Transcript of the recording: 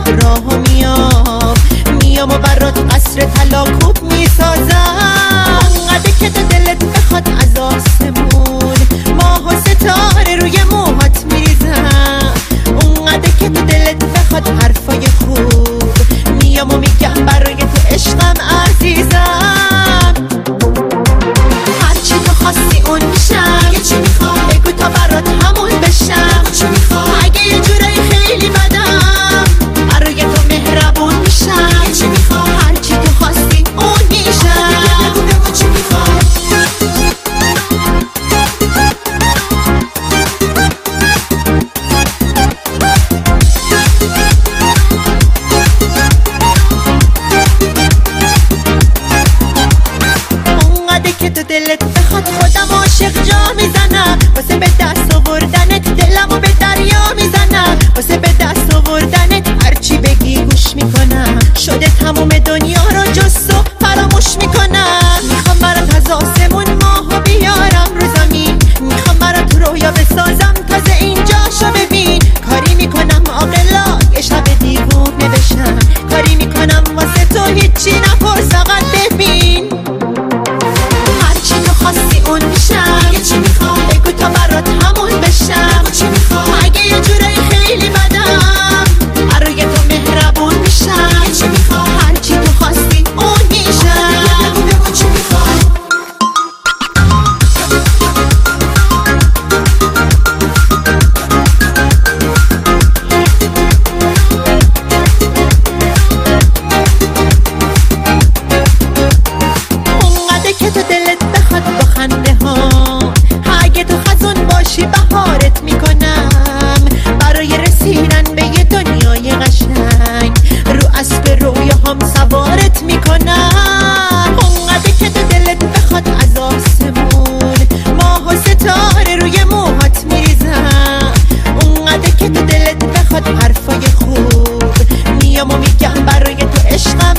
فقط راه میام میام و برات قصر طلا زده که تو دلت بخواد خودم عاشق جا می‌زنم. واسه به دست آوردنت دلمو به دریا می‌زنم. واسه به دست آوردنت هرچی بگی گوش می‌کنم. شده تموم دنیا رو جست و فراموش می‌کنم. می‌خوام برات از آسمون ماهو بیارم رو زمین. می‌خوام برات رویا بسازم تازه اینجاشو ببین. کاری می‌کنم آقلا یه شب دیوونه بشم. کاری می‌کنم واسه تو هیچی نپرس sunshine. می‌خواد حرفای خوب. میام و میگم برای تو عشقم